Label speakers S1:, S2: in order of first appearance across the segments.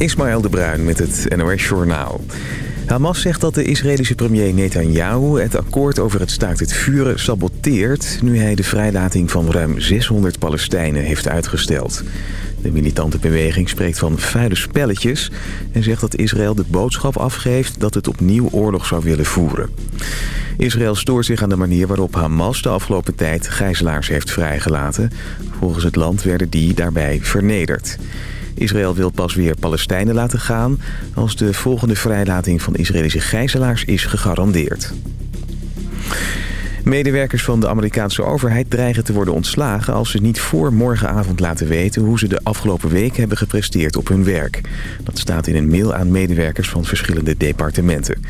S1: Ismaël de Bruin met het NOS Journaal. Hamas zegt dat de Israëlische premier Netanyahu het akkoord over het staakt het vuren saboteert... nu hij de vrijlating van ruim 600 Palestijnen heeft uitgesteld. De militante beweging spreekt van vuile spelletjes... en zegt dat Israël de boodschap afgeeft dat het opnieuw oorlog zou willen voeren. Israël stoort zich aan de manier waarop Hamas de afgelopen tijd gijzelaars heeft vrijgelaten. Volgens het land werden die daarbij vernederd. Israël wil pas weer Palestijnen laten gaan... als de volgende vrijlating van Israëlische gijzelaars is gegarandeerd. Medewerkers van de Amerikaanse overheid dreigen te worden ontslagen... als ze niet voor morgenavond laten weten hoe ze de afgelopen week hebben gepresteerd op hun werk. Dat staat in een mail aan medewerkers van verschillende departementen.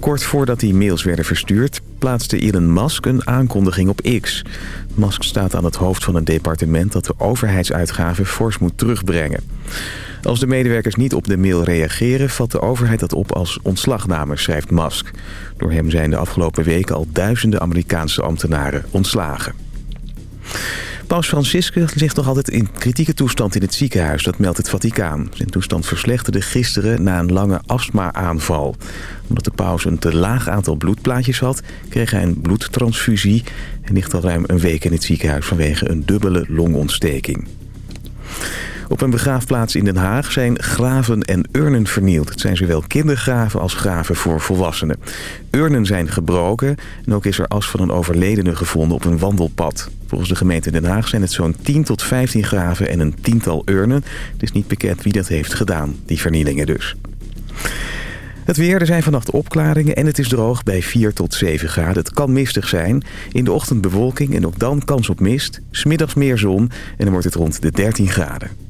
S1: Kort voordat die mails werden verstuurd, plaatste Elon Musk een aankondiging op X. Musk staat aan het hoofd van een departement dat de overheidsuitgaven fors moet terugbrengen. Als de medewerkers niet op de mail reageren, vat de overheid dat op als ontslagname, schrijft Musk. Door hem zijn de afgelopen weken al duizenden Amerikaanse ambtenaren ontslagen. Paus Franciscus ligt nog altijd in kritieke toestand in het ziekenhuis, dat meldt het Vaticaan. Zijn toestand verslechterde gisteren na een lange astma-aanval. Omdat de paus een te laag aantal bloedplaatjes had, kreeg hij een bloedtransfusie... en ligt al ruim een week in het ziekenhuis vanwege een dubbele longontsteking. Op een begraafplaats in Den Haag zijn graven en urnen vernield. Het zijn zowel kindergraven als graven voor volwassenen. Urnen zijn gebroken en ook is er as van een overledene gevonden op een wandelpad. Volgens de gemeente Den Haag zijn het zo'n 10 tot 15 graven en een tiental urnen. Het is niet bekend wie dat heeft gedaan, die vernielingen dus. Het weer, er zijn vannacht opklaringen en het is droog bij 4 tot 7 graden. Het kan mistig zijn. In de ochtend bewolking en ook dan kans op mist. Smiddags meer zon en dan wordt het rond de 13 graden.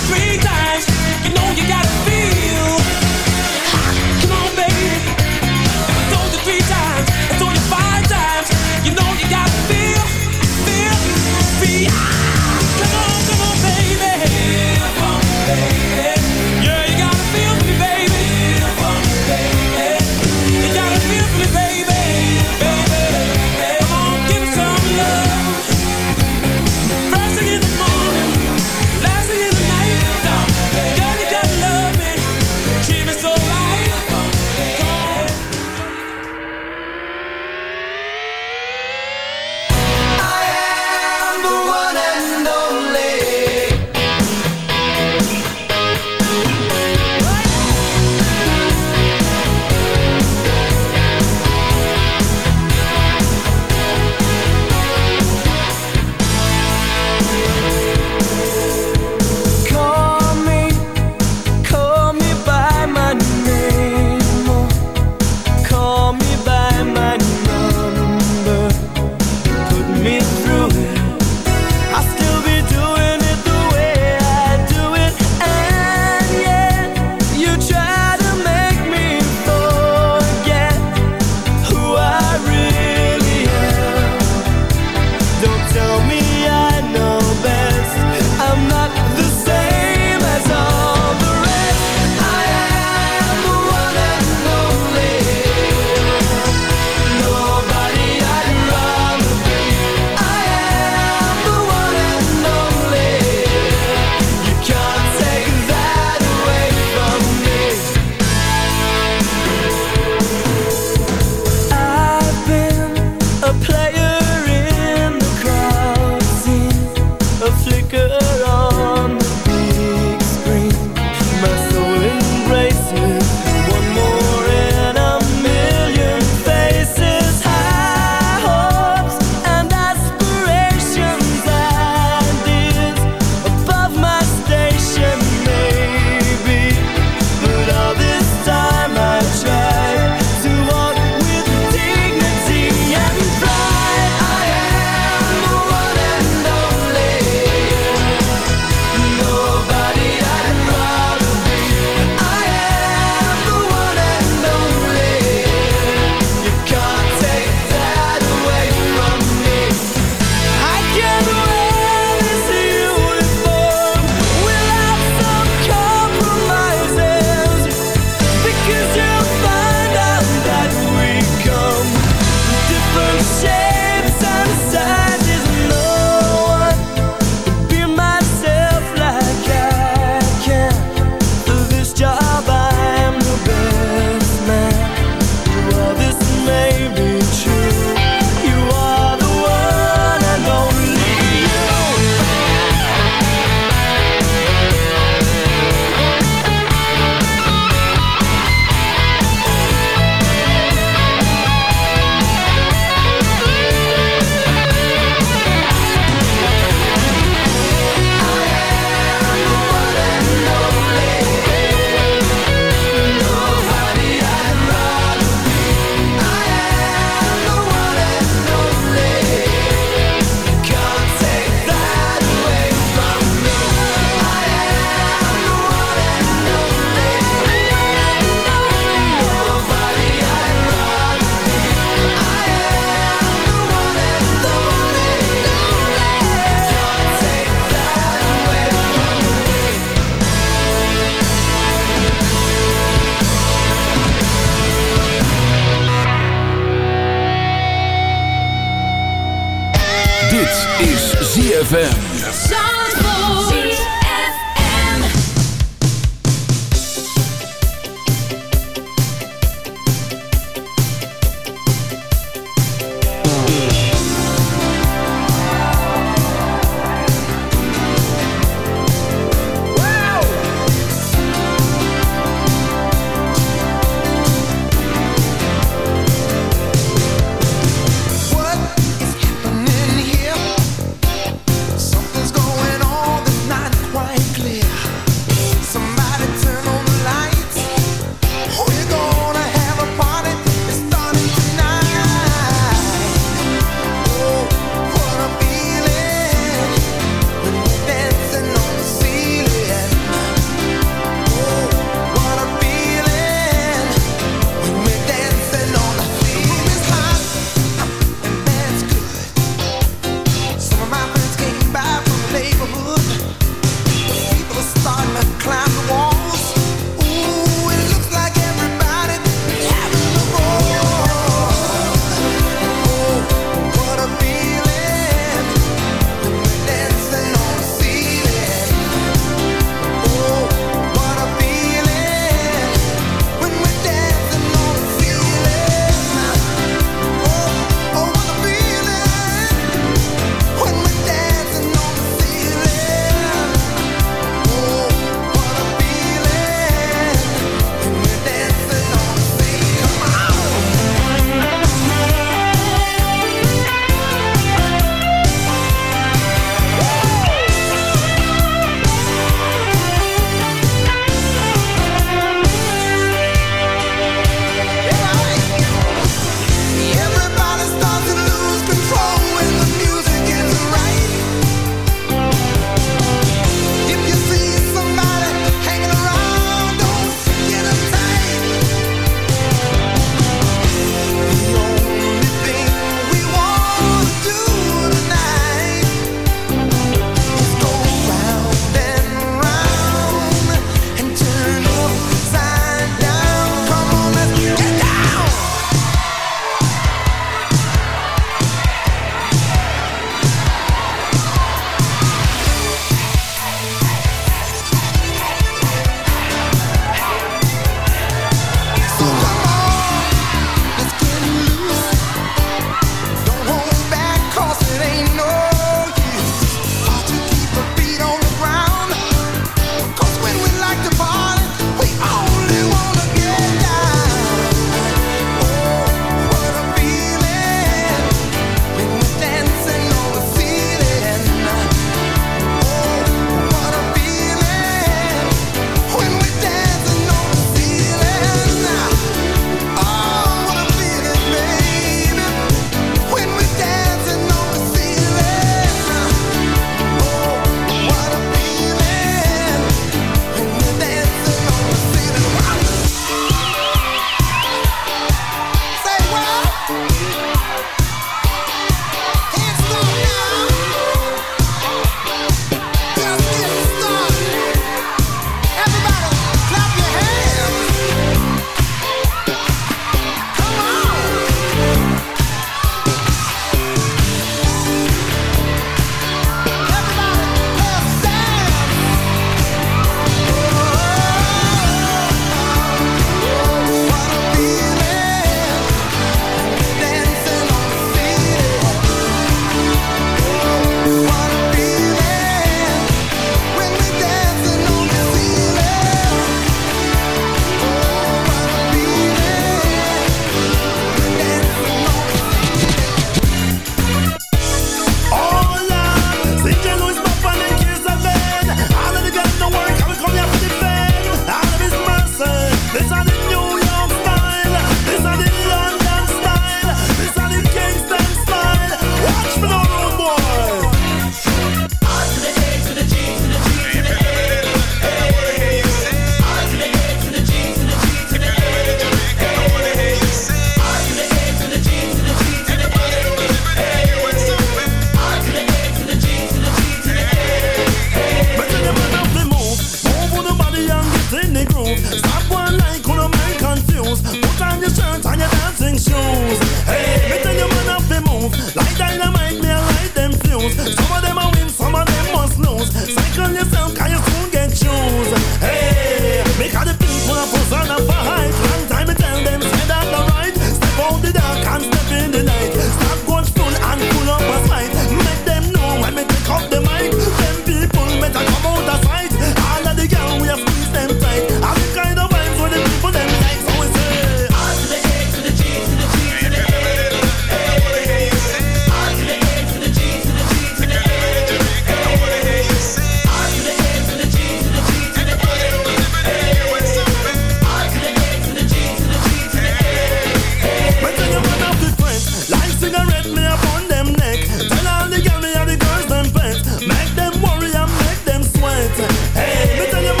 S2: me them neck.
S3: Tell all the the girls them. Make them worry and make them sweat. Hey, me tell you.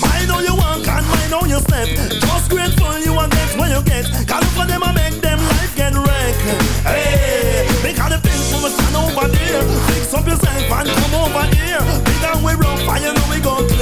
S3: Mind how you walk and mind how
S4: you step. Just grateful you get you them make them life get wrecked. Hey,
S3: the things over
S4: up yourself and come over here. Big and we rough and you know we go.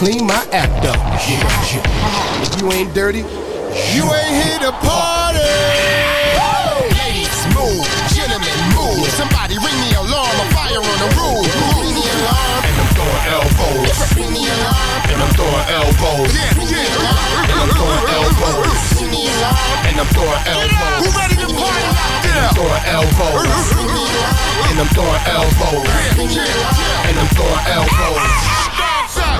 S5: clean
S3: my act up. Yeah. If you ain't dirty, you ain't here to party. Ladies, move. Gentlemen, move. Somebody ring the alarm. A fire on the roof. Ring the alarm. And I'm throwing elbows. Ring the
S6: alarm. And I'm throwing elbows. Yeah, yeah. And I'm throwing elbows. Ring
S3: the alarm. And
S6: I'm throwing elbows. Who ready to party? I'm throwing elbows. And I'm throwing elbows. And I'm throwing elbows.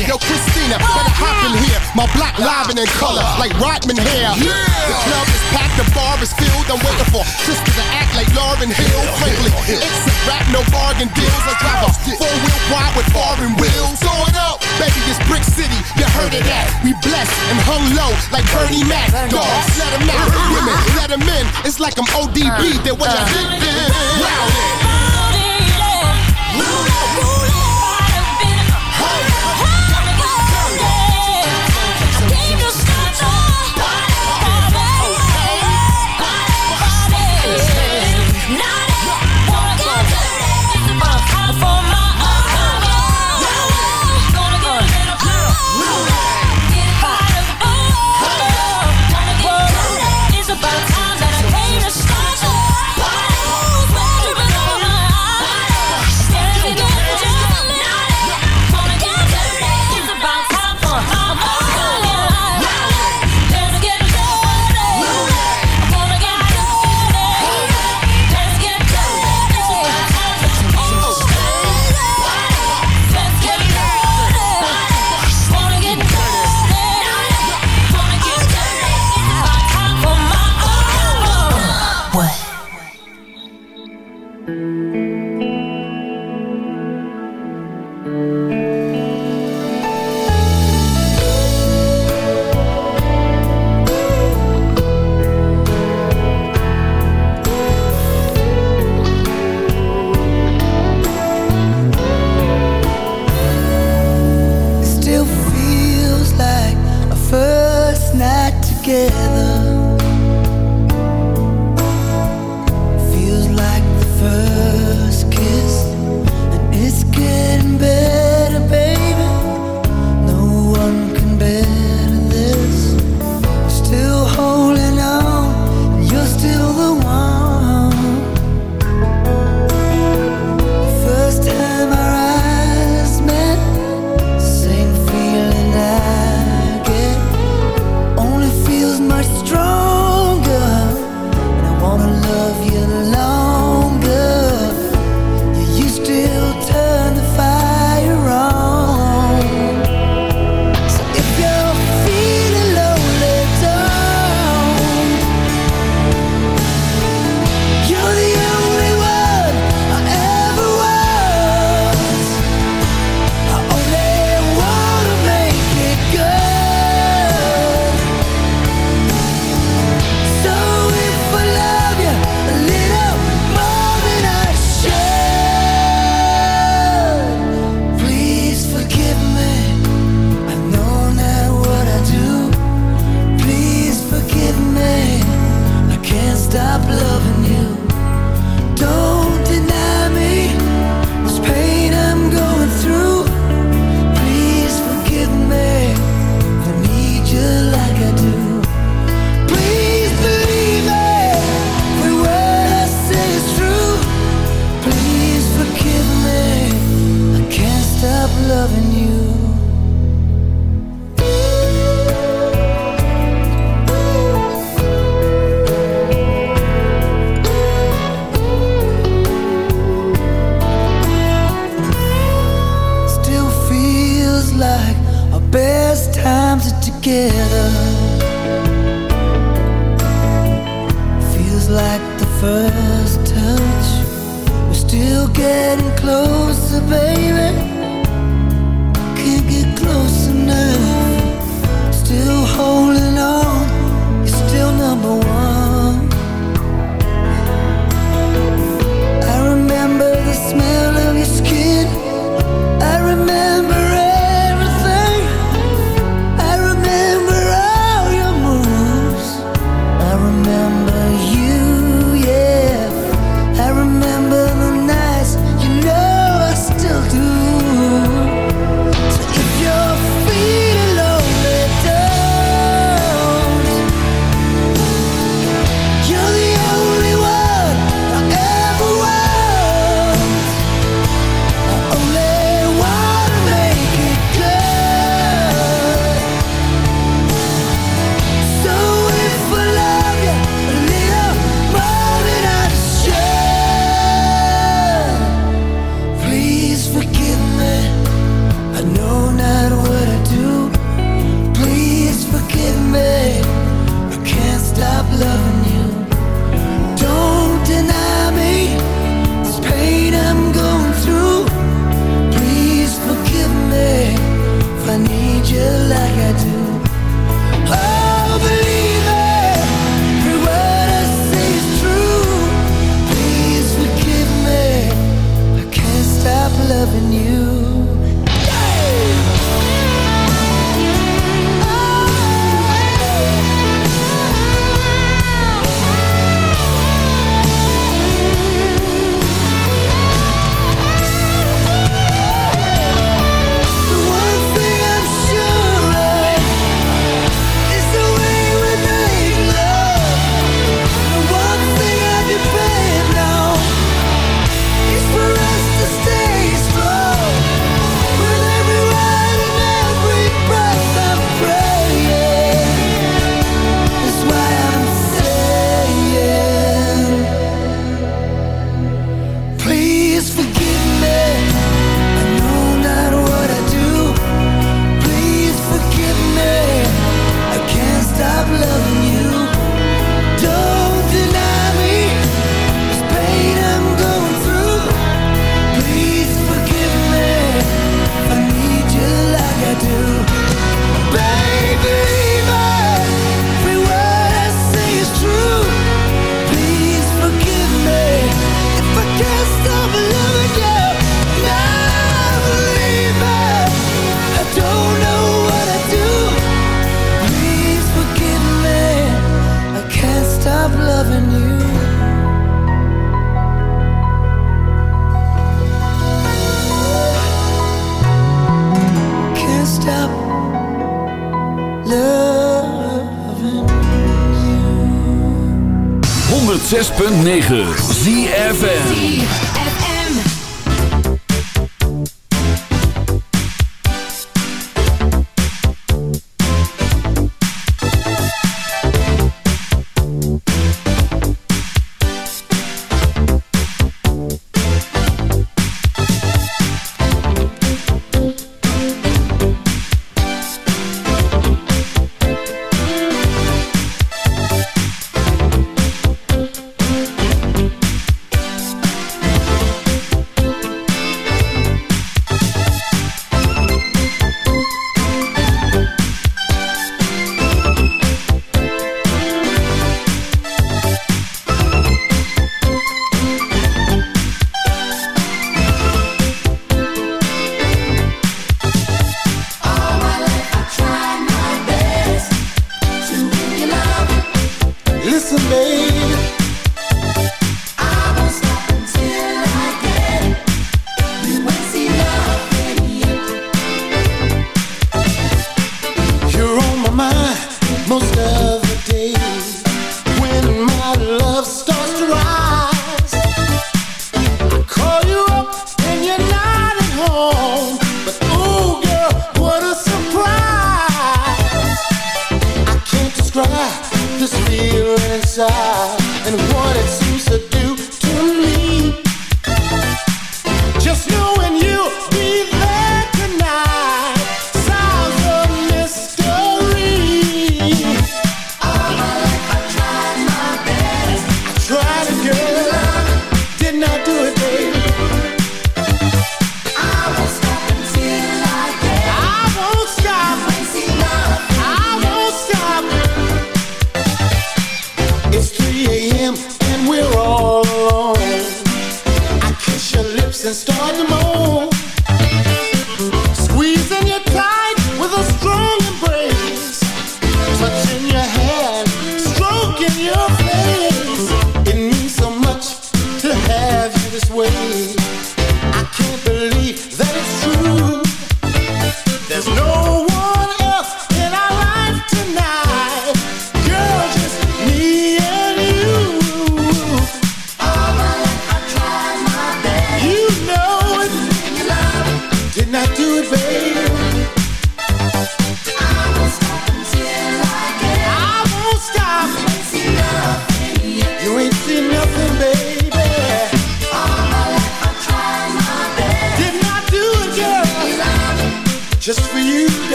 S3: Yo, Christina, better hop in here. My black live and in color, like Rodman hair. The club is packed, the bar is filled. I'm waiting for sister to act like Lauryn Hill. Frankly, it's a rap, no bargain deals. I drive a four wheel wide with foreign wheels. Going up, baby, it's Brick City. You heard of that? We blessed and hung low like Bernie Mac. Dogs, let them out. Women, let them in. It's like I'm ODB. They're what I did. Rowdy.
S7: best times are together. Feels like the first touch. We're still getting closer, baby.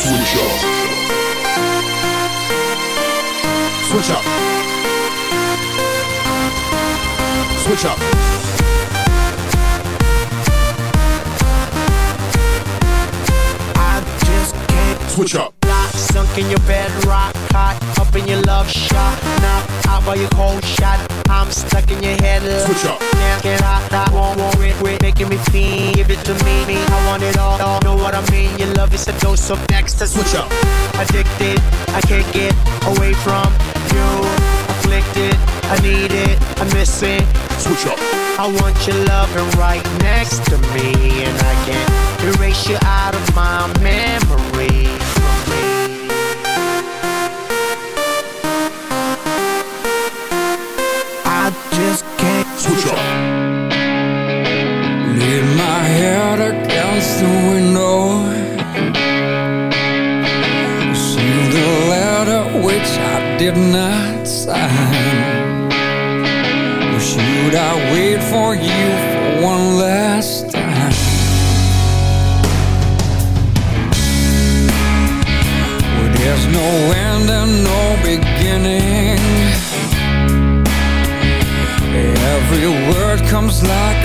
S6: Switch Up. Switch up. Switch up.
S7: I just can't
S6: Switch up.
S8: Lock, sunk in your bed, rock hot, up in your love shot. Knock out by your cold shot. I'm stuck in your head.
S6: Switch up.
S8: Me. Give it to me, me. I want it all, all. Know what I mean? Your love is a dose of next.
S6: Switch up.
S8: Addicted, I can't get away from you. Afflicted, I need it, I miss it.
S6: Switch up.
S8: I want your loving right next to me, and I can't erase you out of my memory.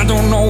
S9: I don't know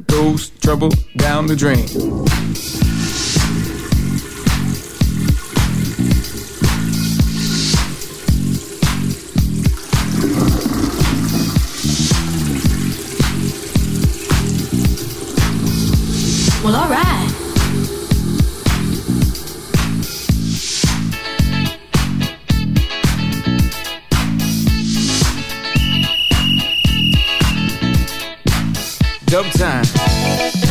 S10: goes trouble down the drain.
S11: Well, alright.
S10: Dub time.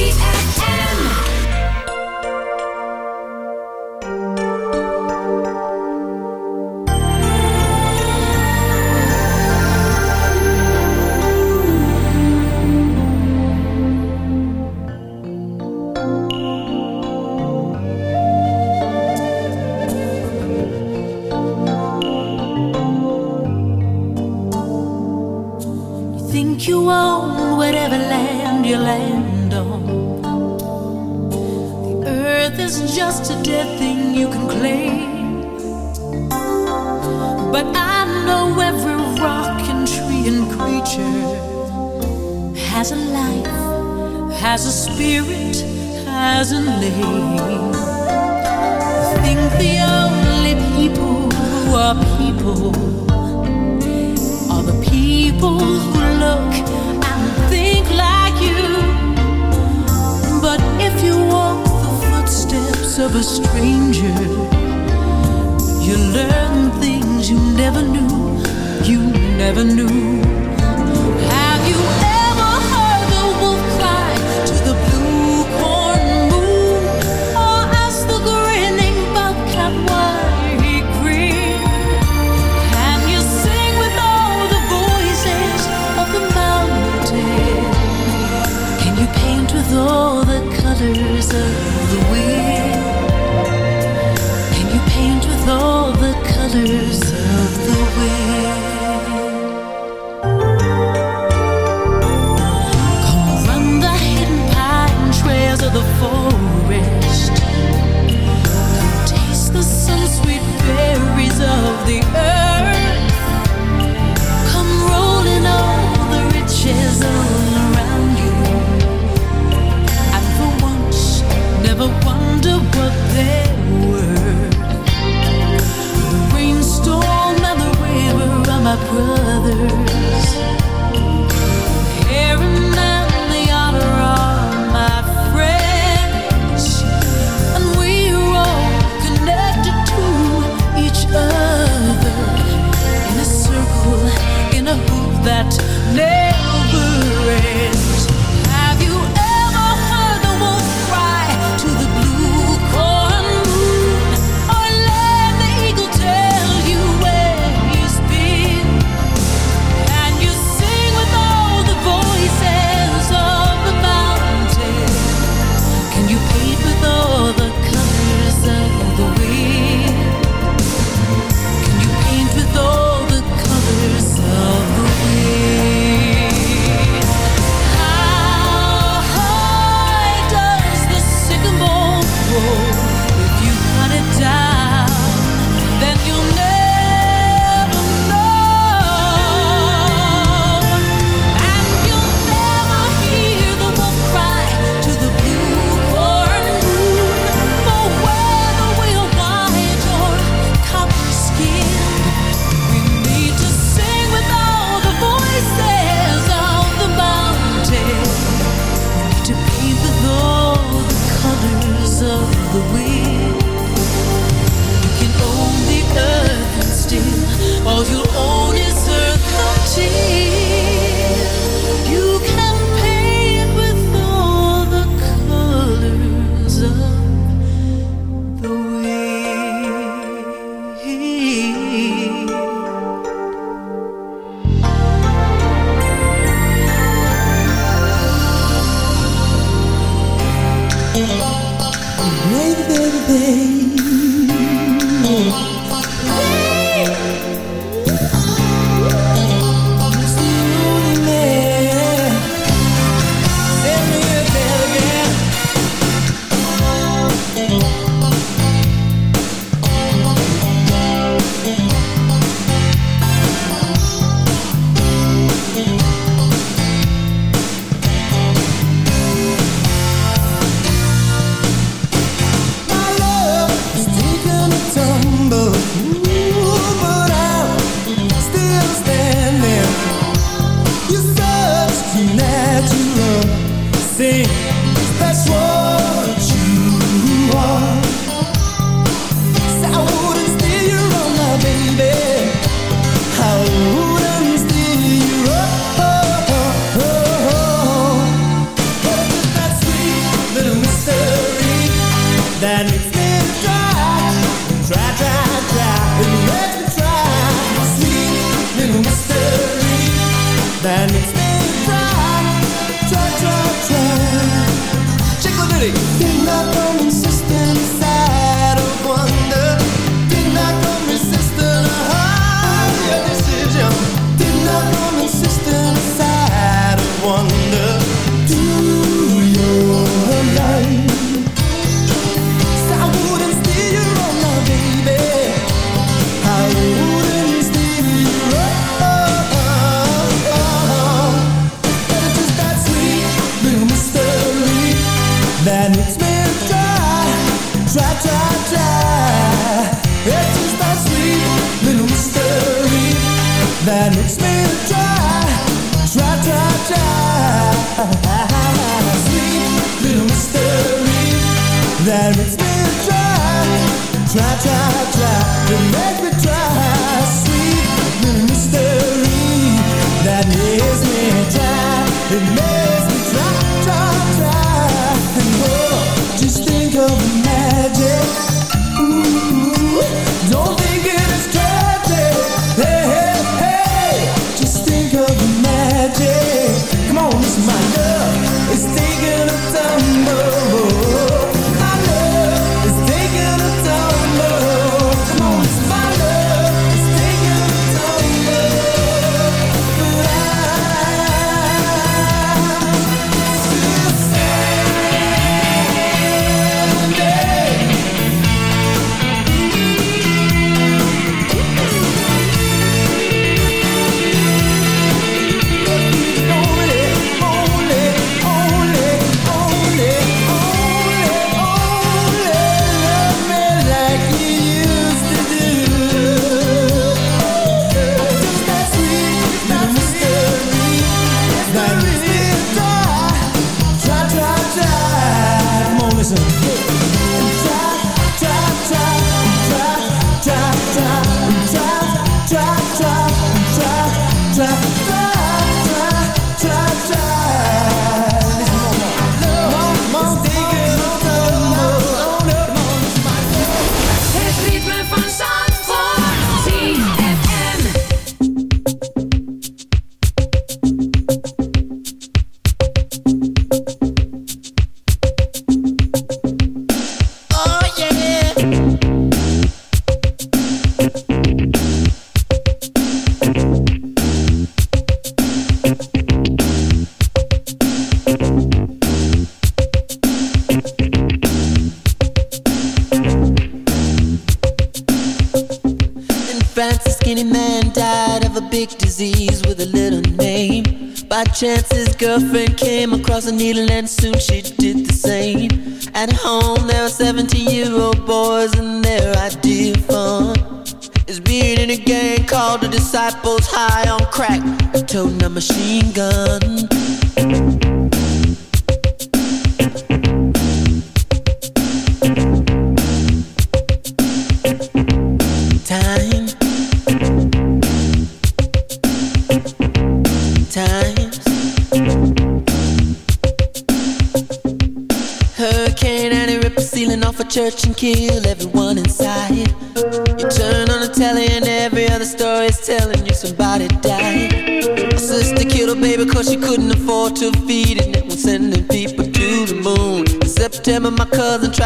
S2: ZFM.